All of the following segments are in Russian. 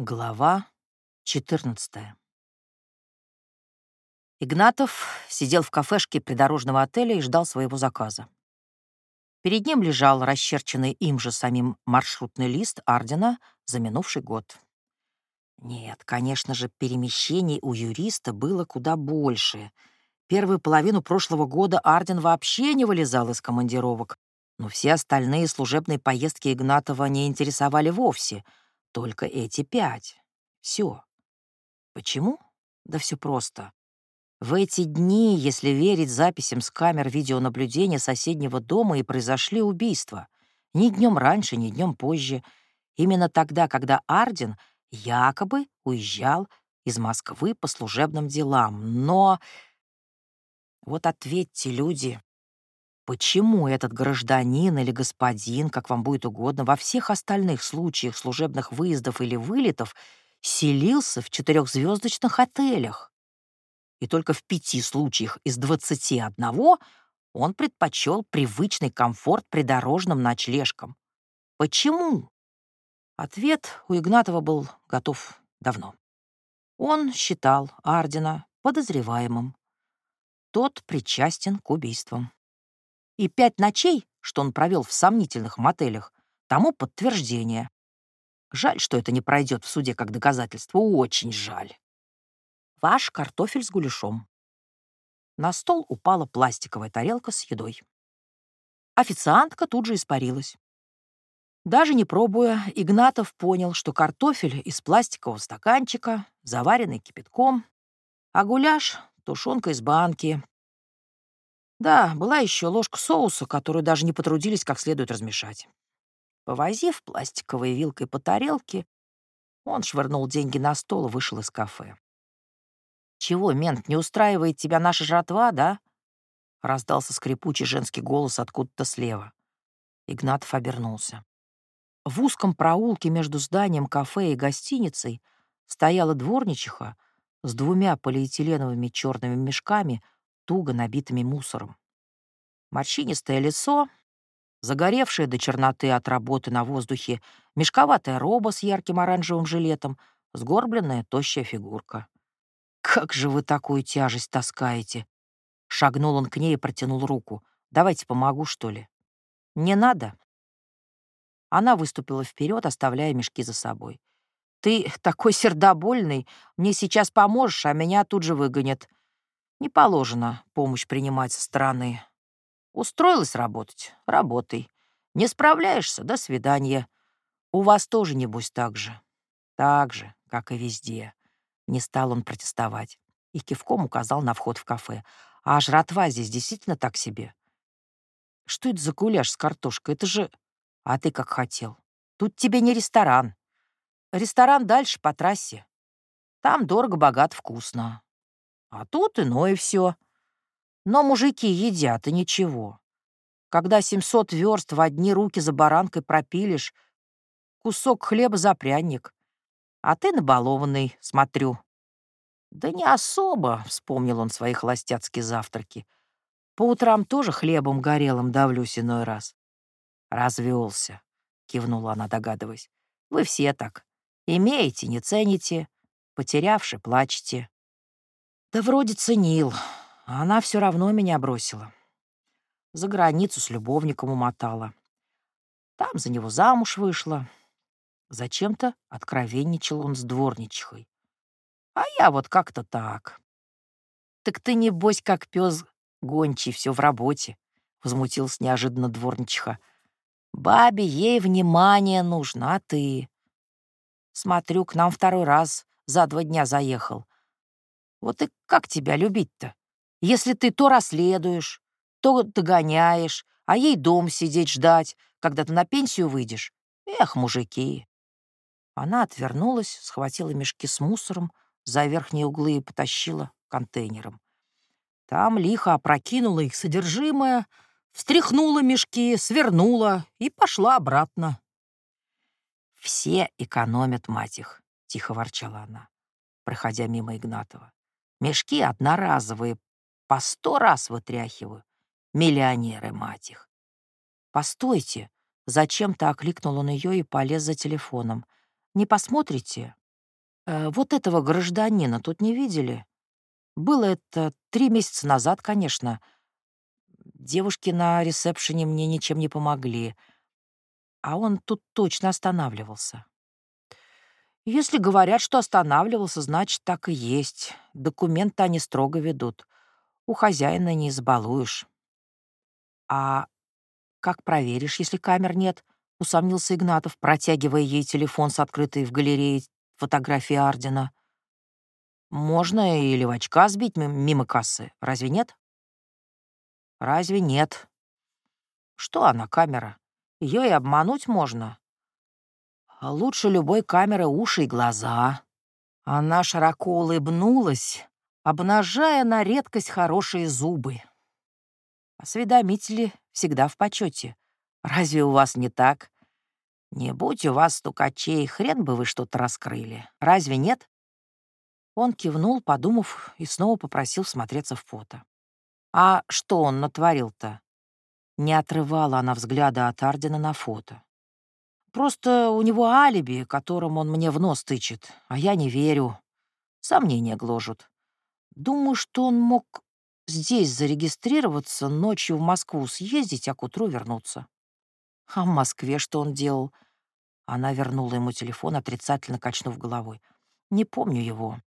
Глава 14 Игнатов сидел в кафешке придорожного отеля и ждал своего заказа. Перед ним лежал расчерченный им же самим маршрутный лист Ардена за минувший год. Нет, конечно же, перемещений у юриста было куда больше. Первую половину прошлого года Арден вообще не вылезал из командировок, но все остальные служебные поездки Игнатова не интересовали вовсе — только эти пять. Все. Почему? Да все просто. В эти дни, если верить записям с камер видеонаблюдения соседнего дома, и произошли убийства. Ни днем раньше, ни днем позже. Именно тогда, когда Арден якобы уезжал из Москвы по служебным делам. Но вот ответьте, люди, Почему этот гражданин или господин, как вам будет угодно, во всех остальных случаях служебных выездов или вылетов селился в четырехзвездочных отелях? И только в пяти случаях из двадцати одного он предпочел привычный комфорт придорожным ночлежкам. Почему? Ответ у Игнатова был готов давно. Он считал Ардина подозреваемым. Тот причастен к убийствам. И пять ночей, что он провел в сомнительных мотелях, тому подтверждение. Жаль, что это не пройдет в суде как доказательство. Очень жаль. Ваш картофель с гуляшом. На стол упала пластиковая тарелка с едой. Официантка тут же испарилась. Даже не пробуя, Игнатов понял, что картофель из пластикового стаканчика, заваренный кипятком, а гуляш — тушенка из банки, да, была еще ложка соуса, которую даже не потрудились как следует размешать. Повозив пластиковой вилкой по тарелке, он швырнул деньги на стол и вышел из кафе. «Чего, мент, не устраивает тебя наша жратва, да?» — раздался скрипучий женский голос откуда-то слева. Игнатов обернулся. В узком проулке между зданием кафе и гостиницей стояла дворничиха с двумя полиэтиленовыми черными мешками — туго набитыми мусором. Морщинистое лицо, загоревшая до черноты от работы на воздухе, мешковатая роба с ярким оранжевым жилетом, сгорбленная тощая фигурка. «Как же вы такую тяжесть таскаете?» Шагнул он к ней и протянул руку. «Давайте помогу, что ли?» «Не надо». Она выступила вперед, оставляя мешки за собой. «Ты такой сердобольный, мне сейчас поможешь, а меня тут же выгонят. Не положено помощь принимать со стороны. Устроилась работать — работай. Не справляешься — до свидания. У вас тоже, небось, так же. Так же, как и везде. Не стал он протестовать и кивком указал на вход в кафе. А жратва здесь действительно так себе. Что это за гуляш с картошкой? Это же... А ты как хотел. Тут тебе не ресторан. Ресторан дальше по трассе. Там дорого, богат, вкусно. А тут иное все. Но мужики едят, и ничего. Когда 700 верст в одни руки за баранкой пропилишь, кусок хлеба за пряник. А ты набалованный, смотрю. Да не особо, — вспомнил он свои холостяцкие завтраки. По утрам тоже хлебом горелым давлюсь иной раз. Развелся, — кивнула она, догадываясь. Вы все так. Имеете, не цените. Потерявши, плачете. Да вроде ценил, а она все равно меня бросила. За границу с любовником умотала. Там за него замуж вышла. Зачем-то откровенничал он с дворничихой. А я вот как-то так. Так ты, небось, как пес гончий, все в работе, — возмутилась неожиданно дворничиха. Бабе ей внимание нужно, а ты... Смотрю, к нам второй раз за два дня заехал. Вот и как тебя любить-то? Если ты то расследуешь, то догоняешь, а ей дом сидеть ждать, когда ты на пенсию выйдешь. Эх, мужики!» Она отвернулась, схватила мешки с мусором за верхние углы и потащила контейнером. Там лихо опрокинула их содержимое, встряхнула мешки, свернула и пошла обратно. «Все экономят, мать их», — тихо ворчала она, проходя мимо Игнатова. Мешки одноразовые, по сто раз вытряхиваю. Миллионеры, мать их. «Постойте!» — зачем-то окликнул он ее и полез за телефоном. «Не посмотрите? Э, вот этого гражданина тут не видели? Было это три месяца назад, конечно. Девушки на ресепшене мне ничем не помогли. А он тут точно останавливался. Если говорят, что останавливался, значит, так и есть. Документы они строго ведут. У хозяина не избалуешь. А как проверишь, если камер нет? Усомнился Игнатов, протягивая ей телефон с открытой в галерее фотографией Ардена. Можно и левачка сбить мимо кассы, разве нет? Разве нет? Что она, камера? Ее и обмануть можно. А лучше любой камеры уши и глаза. Она широко улыбнулась, обнажая на редкость хорошие зубы. Осведомители всегда в почете. Разве у вас не так? Не будь у вас стукачей, хрен бы вы что-то раскрыли. Разве нет? Он кивнул, подумав, и снова попросил всмотреться в фото. А что он натворил-то? Не отрывала она взгляда от Ардена на фото. Просто у него алиби, которым он мне в нос тычет, а я не верю. Сомнения гложут. Думаю, что он мог здесь зарегистрироваться, ночью в Москву съездить, а к утру вернуться. А в Москве что он делал? Она вернула ему телефон, отрицательно качнув головой. Не помню его.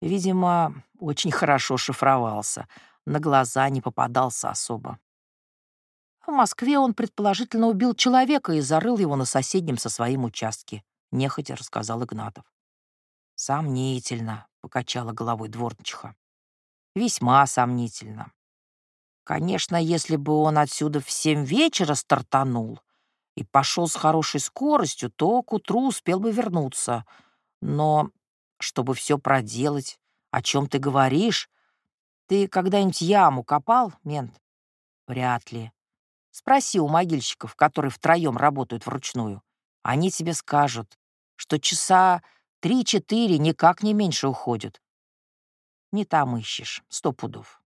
Видимо, очень хорошо шифровался. На глаза не попадался особо. В Москве он предположительно убил человека и зарыл его на соседнем со своим участке, нехотя рассказал Игнатов. Сомнительно, покачала головой дворничиха. Весьма сомнительно. Конечно, если бы он отсюда в семь вечера стартанул и пошел с хорошей скоростью, то к утру успел бы вернуться. Но чтобы все проделать, о чем ты говоришь, ты когда-нибудь яму копал, мент? Вряд ли. Спроси у могильщиков, которые втроем работают вручную. Они тебе скажут, что часа три-четыре никак не меньше уходят. Не там ищешь, сто пудов.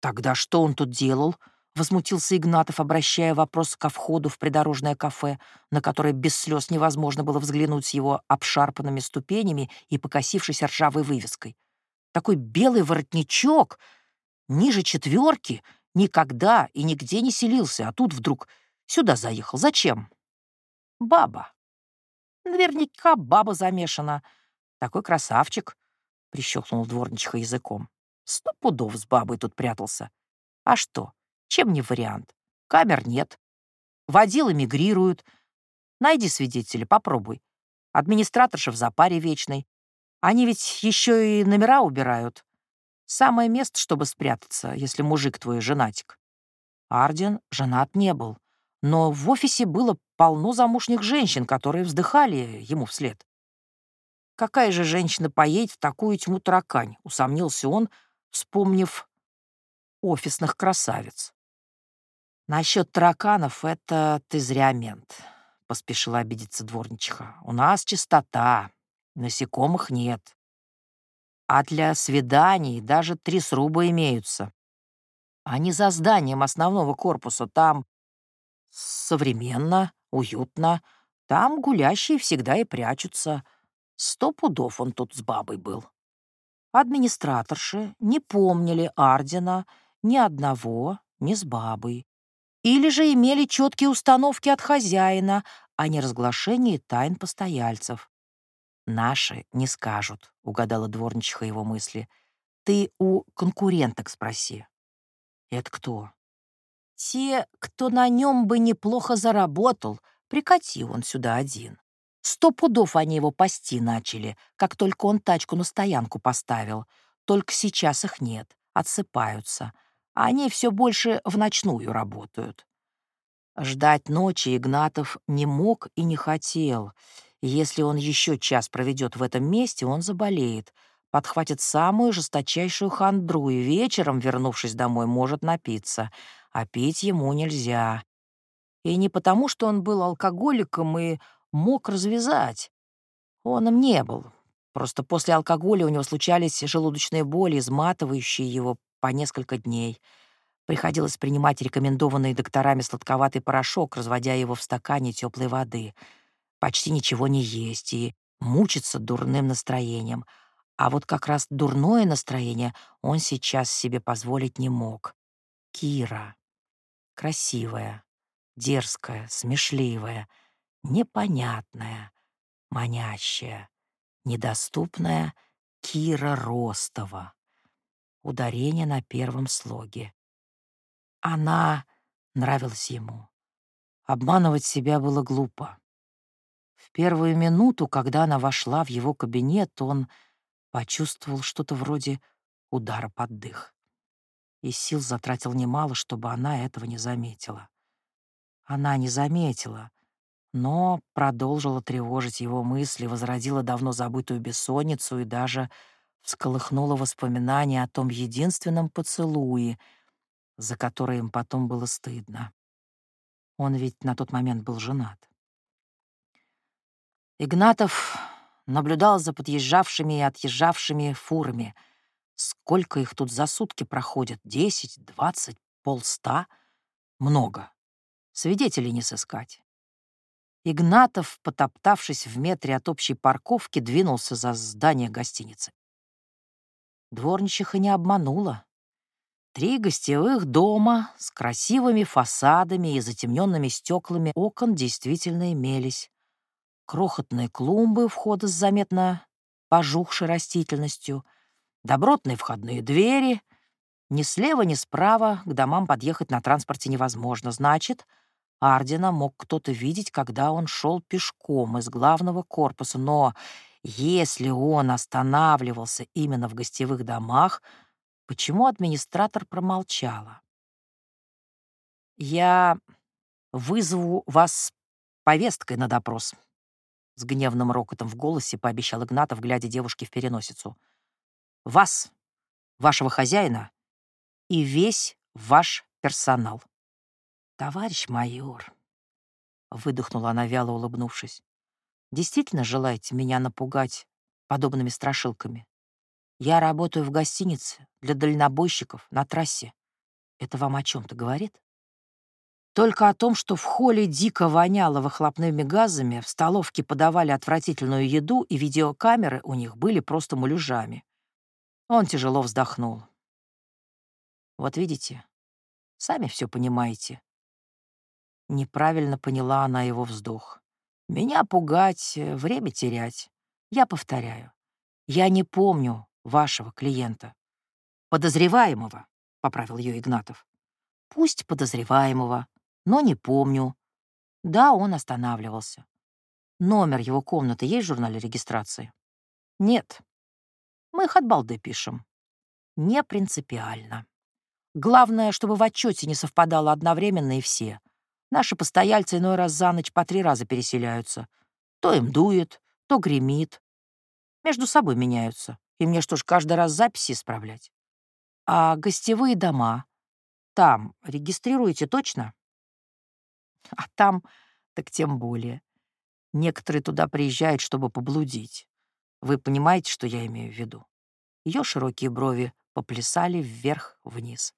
Тогда что он тут делал? Возмутился Игнатов, обращая вопрос ко входу в придорожное кафе, на которое без слез невозможно было взглянуть с его обшарпанными ступенями и покосившейся ржавой вывеской. Такой белый воротничок, ниже четверки, Никогда и нигде не селился, а тут вдруг сюда заехал. Зачем? Баба. Наверняка баба замешана. Такой красавчик, — прищелкнул дворничиха языком. Сто пудов с бабой тут прятался. А что, чем не вариант? Камер нет. Водил эмигрируют. Найди свидетеля, попробуй. Администраторша в запаре вечной. Они ведь еще и номера убирают. Самое место, чтобы спрятаться, если мужик твой женатик. Арден женат не был, но в офисе было полно замужних женщин, которые вздыхали ему вслед. «Какая же женщина поедет в такую тьму таракань?» — усомнился он, вспомнив офисных красавиц. «Насчет тараканов — это ты зря, мент», — поспешила обидеться дворничиха. «У нас чистота, насекомых нет. А для свиданий даже три сруба имеются. Они за зданием основного корпуса. Там современно, уютно. Там гулящие всегда и прячутся. Сто пудов он тут с бабой был. Администраторши не помнили Ардена ни одного, ни с бабой. Или же имели четкие установки от хозяина о неразглашении тайн постояльцев. «Наши не скажут», — угадала дворничиха его мысли. «Ты у конкуренток спроси». «Это кто?» «Те, кто на нем бы неплохо заработал, прикати он сюда один. Сто пудов они его пасти начали, как только он тачку на стоянку поставил. Только сейчас их нет, отсыпаются. Они все больше в ночную работают». Ждать ночи Игнатов не мог и не хотел — если он еще час проведет в этом месте, он заболеет, подхватит самую жесточайшую хандру и вечером, вернувшись домой, может напиться. А пить ему нельзя. И не потому, что он был алкоголиком и мог развязать. Он им не был. Просто после алкоголя у него случались желудочные боли, изматывающие его по несколько дней. Приходилось принимать рекомендованный докторами сладковатый порошок, разводя его в стакане теплой воды — почти ничего не есть и мучиться дурным настроением. А вот как раз дурное настроение он сейчас себе позволить не мог. Кира. Красивая, дерзкая, смешливая, непонятная, манящая, недоступная Кира Ростова. Ударение на первом слоге. Она нравилась ему. Обманывать себя было глупо. Первую минуту, когда она вошла в его кабинет, он почувствовал что-то вроде удара под дых. И сил затратил немало, чтобы она этого не заметила. Она не заметила, но продолжила тревожить его мысли, возродила давно забытую бессонницу и даже всколыхнула воспоминания о том единственном поцелуе, за который им потом было стыдно. Он ведь на тот момент был женат. Игнатов наблюдал за подъезжавшими и отъезжавшими фурами. Сколько их тут за сутки проходит? Десять, двадцать, полста? Много. Свидетелей не сыскать. Игнатов, потоптавшись в метре от общей парковки, двинулся за здание гостиницы. Дворничиха не обманула. Три гостевых дома с красивыми фасадами и затемненными стеклами окон действительно имелись. Крохотные клумбы входа с заметно пожухшей растительностью, добротные входные двери. Ни слева, ни справа к домам подъехать на транспорте невозможно. Значит, Ардина мог кто-то видеть, когда он шел пешком из главного корпуса. Но если он останавливался именно в гостевых домах — Почему администратор промолчала? «Я вызову вас повесткой на допрос», — с гневным рокотом в голосе пообещал Игнатов, глядя девушке в переносицу. «Вас, вашего хозяина и весь ваш персонал». «Товарищ майор», — выдохнула она, вяло улыбнувшись, «действительно желаете меня напугать подобными страшилками?» Я работаю в гостинице для дальнобойщиков на трассе. Это вам о чем-то говорит? Только о том, что в холле дико воняло выхлопными газами, в столовке подавали отвратительную еду, и видеокамеры у них были просто мулюжами. Он тяжело вздохнул. Вот видите, сами все понимаете. Неправильно поняла она его вздох. Меня пугать, э, время терять. Я повторяю. Я не помню, вашего клиента. Подозреваемого, — поправил ее Игнатов. Пусть подозреваемого, но не помню. Да, он останавливался. Номер его комнаты есть в журнале регистрации? Нет. Мы их от балды пишем. Не принципиально. Главное, чтобы в отчете не совпадало одновременно и все. Наши постояльцы иной раз за ночь по три раза переселяются. То им дует, то гремит. Между собой меняются. И мне что ж, каждый раз записи исправлять? А гостевые дома? Там регистрируете точно? А там так тем более. Некоторые туда приезжают, чтобы поблудить. Вы понимаете, что я имею в виду? Ее широкие брови поплясали вверх-вниз.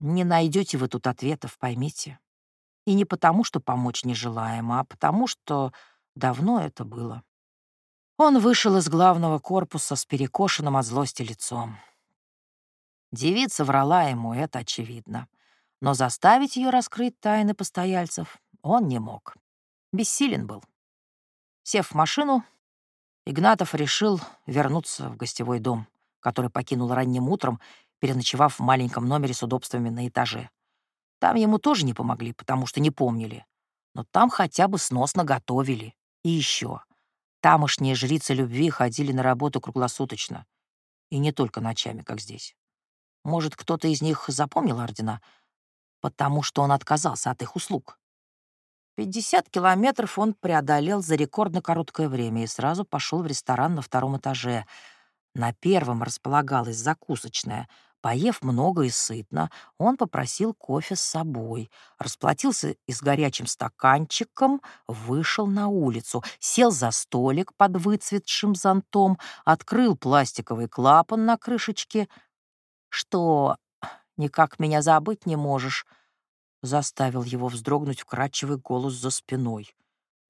Не найдете вы тут ответов, поймите. И не потому, что помочь не желаем, а потому, что давно это было. Он вышел из главного корпуса с перекошенным от злости лицом. Девица врала ему, это очевидно. Но заставить ее раскрыть тайны постояльцев он не мог. Бессилен был. Сев в машину, Игнатов решил вернуться в гостевой дом, который покинул ранним утром, переночевав в маленьком номере с удобствами на этаже. Там ему тоже не помогли, потому что не помнили. Но там хотя бы сносно готовили. И еще — Тамошние жрицы любви ходили на работу круглосуточно. И не только ночами, как здесь. Может, кто-то из них запомнил ордена, потому что он отказался от их услуг. 50 километров он преодолел за рекордно короткое время и сразу пошел в ресторан на втором этаже. На первом располагалась закусочная, Поев много и сытно, он попросил кофе с собой, расплатился и с горячим стаканчиком вышел на улицу, сел за столик под выцветшим зонтом, открыл пластиковый клапан на крышечке. «Что, никак меня забыть не можешь?» заставил его вздрогнуть вкрадчивый голос за спиной.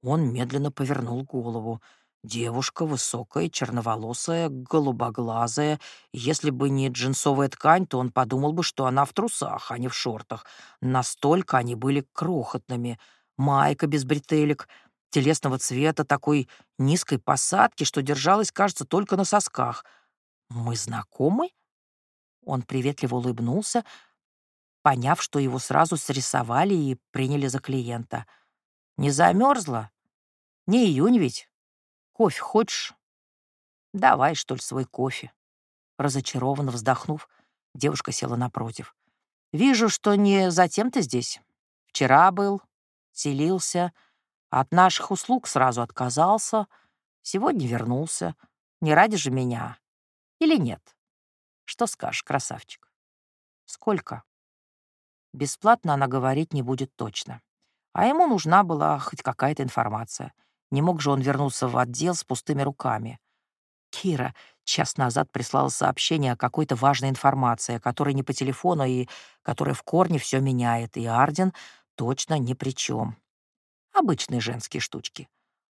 Он медленно повернул голову. Девушка высокая, черноволосая, голубоглазая. Если бы не джинсовая ткань, то он подумал бы, что она в трусах, а не в шортах. Настолько они были крохотными. Майка без бретелек, телесного цвета, такой низкой посадки, что держалась, кажется, только на сосках. «Мы знакомы?» Он приветливо улыбнулся, поняв, что его сразу срисовали и приняли за клиента. «Не замерзла? Не июнь ведь? Кофе хочешь? Давай, что ли, свой кофе». Разочарованно вздохнув, девушка села напротив. «Вижу, что не затем ты здесь. Вчера был, селился, от наших услуг сразу отказался, сегодня вернулся. Не ради же меня. Или нет? Что скажешь, красавчик? Сколько? Бесплатно она говорить не будет точно. А ему нужна была хоть какая-то информация. Не мог же он вернуться в отдел с пустыми руками. Кира час назад прислала сообщение о какой-то важной информации, которая не по телефону и которая в корне все меняет, и Арден точно ни при чем. Обычные женские штучки.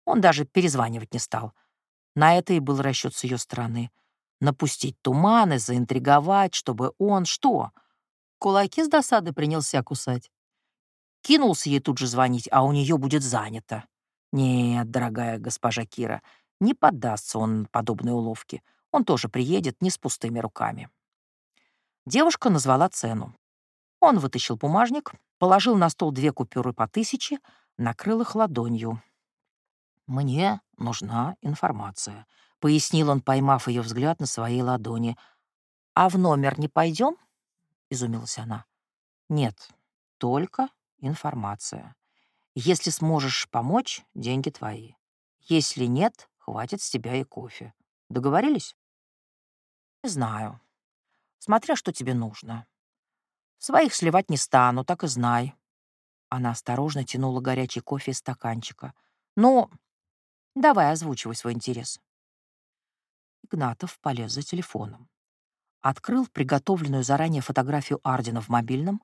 Он даже перезванивать не стал. На это и был расчет с ее стороны. Напустить туманы, заинтриговать, чтобы он что? Кулаки с досады принялся кусать. Кинулся ей тут же звонить, а у нее будет занято. Нет, дорогая госпожа Кира, не поддастся он подобной уловке. Он тоже приедет не с пустыми руками. Девушка назвала цену. Он вытащил бумажник, положил на стол две купюры по тысяче, накрыл их ладонью. «Мне нужна информация», — пояснил он, поймав ее взгляд на своей ладони. «А в номер не пойдем? — изумилась она. «Нет, только информация. Если сможешь помочь, деньги твои. Если нет, хватит с тебя и кофе. Договорились?» «Не знаю. Смотря, что тебе нужно. Своих сливать не стану, так и знай». Она осторожно тянула горячий кофе из стаканчика. «Ну, давай озвучивай свой интерес». Игнатов полез за телефоном открыл приготовленную заранее фотографию Ардена в мобильном,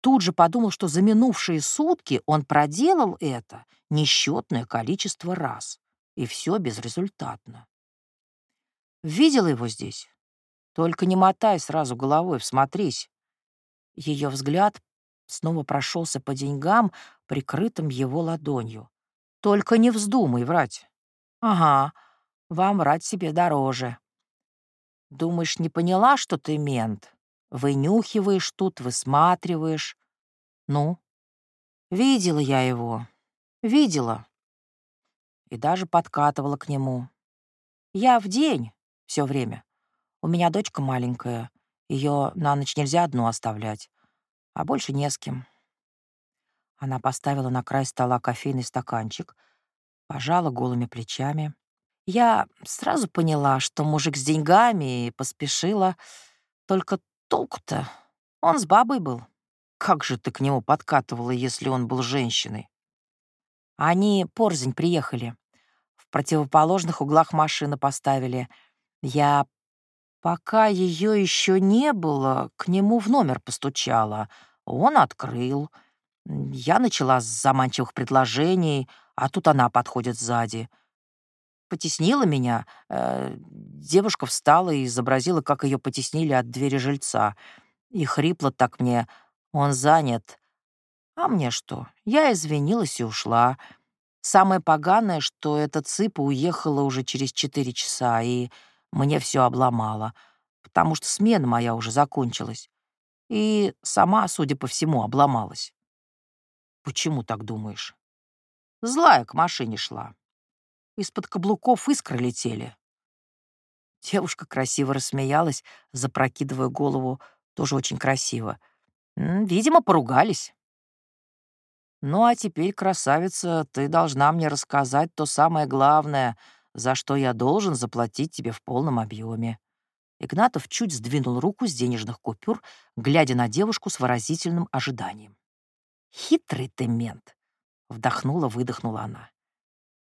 тут же подумал, что за минувшие сутки он проделал это несчетное количество раз, и все безрезультатно. Видела его здесь? Только не мотай сразу головой, всмотрись. Ее взгляд снова прошелся по деньгам, прикрытым его ладонью. Только не вздумай врать. Ага, вам врать себе дороже. Думаешь, не поняла, что ты мент? Вынюхиваешь тут, высматриваешь. Ну? Видела я его. Видела. И даже подкатывала к нему. Я в день все время. У меня дочка маленькая. Ее на ночь нельзя одну оставлять. А больше не с кем. Она поставила на край стола кофейный стаканчик, пожала голыми плечами. Я сразу поняла, что мужик с деньгами, и поспешила. Только толку-то? Он с бабой был. Как же ты к нему подкатывала, если он был женщиной? Они порзень приехали. В противоположных углах машины поставили. Я, пока ее еще не было, к нему в номер постучала. Он открыл. Я начала с заманчивых предложений, а тут она подходит сзади — потеснила меня. Э, девушка встала и изобразила, как ее потеснили от двери жильца. И хрипло так мне «Он занят». А мне что? Я извинилась и ушла. Самое поганое, что эта цыпа уехала уже через четыре часа, и мне все обломала, потому что смена моя уже закончилась. И сама, судя по всему, обломалась. Почему так думаешь? Злая к машине шла. Из-под каблуков искры летели. Девушка красиво рассмеялась, запрокидывая голову, тоже очень красиво. Видимо, поругались. «Ну а теперь, красавица, ты должна мне рассказать то самое главное, за что я должен заплатить тебе в полном объеме. Игнатов чуть сдвинул руку с денежных купюр, глядя на девушку с выразительным ожиданием. «Хитрый ты мент!» — вдохнула-выдохнула она.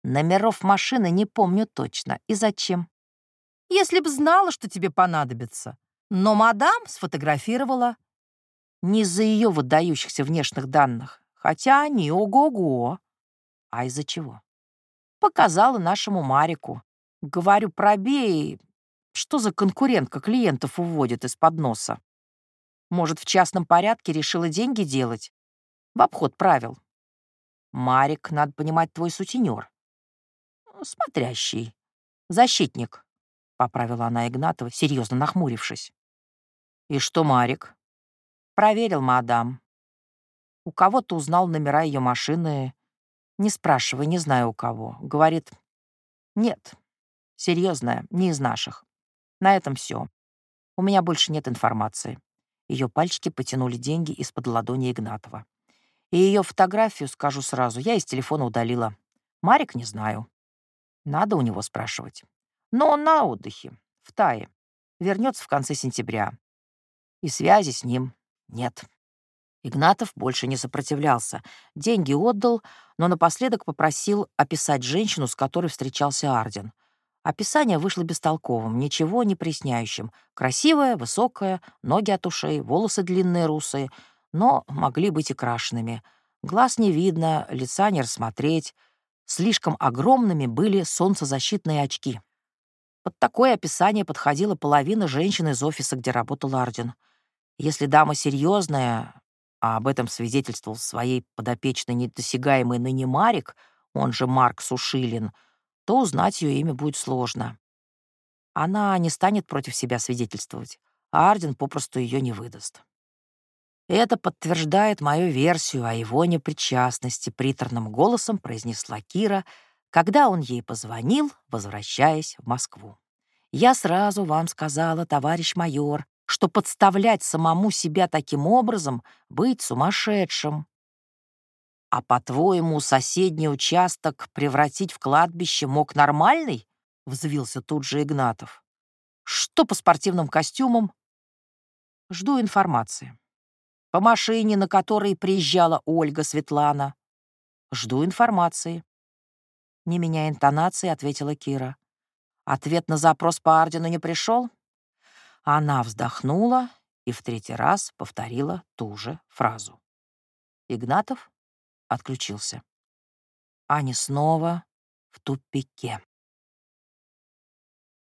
Номеров машины не помню точно. И зачем? Если б знала, что тебе понадобится. Но мадам сфотографировала. Не из-за ее выдающихся внешних данных, хотя они ого-го. А из-за чего? Показала нашему Марику. Говорю, пробей, что за конкурентка клиентов уводит из-под носа? Может, в частном порядке решила деньги делать? В обход правил. Марик, надо понимать, твой сутенер. Смотрящий. Защитник, — поправила она Игнатова, серьезно нахмурившись. И что Марик? Проверил, мадам. У кого-то узнал номера ее машины. Не спрашивай, не знаю у кого. Говорит, нет, серьезная, не из наших. На этом все. У меня больше нет информации. Ее пальчики потянули деньги из-под ладони Игнатова. И ее фотографию, скажу сразу, я из телефона удалила. Марик не знаю. Надо у него спрашивать. Но он на отдыхе, в Тае. Вернется в конце сентября. И связи с ним нет. Игнатов больше не сопротивлялся. Деньги отдал, но напоследок попросил описать женщину, с которой встречался Арден. Описание вышло бестолковым, ничего не присняющим. Красивая, высокая, ноги от ушей, волосы длинные русые, но могли быть и крашенными. Глаз не видно, лица не рассмотреть. Слишком огромными были солнцезащитные очки. Под такое описание подходила половина женщин из офиса, где работал Арден. Если дама серьезная, а об этом свидетельствовал своей подопечной недосягаемый ныне Марик, он же Марк Сушилин, то узнать ее имя будет сложно. Она не станет против себя свидетельствовать, а Арден попросту ее не выдаст. Это подтверждает мою версию о его непричастности, приторным голосом произнесла Кира, когда он ей позвонил, возвращаясь в Москву. «Я сразу вам сказала, товарищ майор, что подставлять самому себя таким образом — быть сумасшедшим. А по-твоему, соседний участок превратить в кладбище мог нормальный? Взвился тут же Игнатов. Что по спортивным костюмам? Жду информации. По машине, на которой приезжала Ольга Светлана. Жду информации. Не меняя интонации, ответила Кира. Ответ на запрос по ордену не пришел? Она вздохнула и в третий раз повторила ту же фразу. Игнатов отключился. Аня снова в тупике.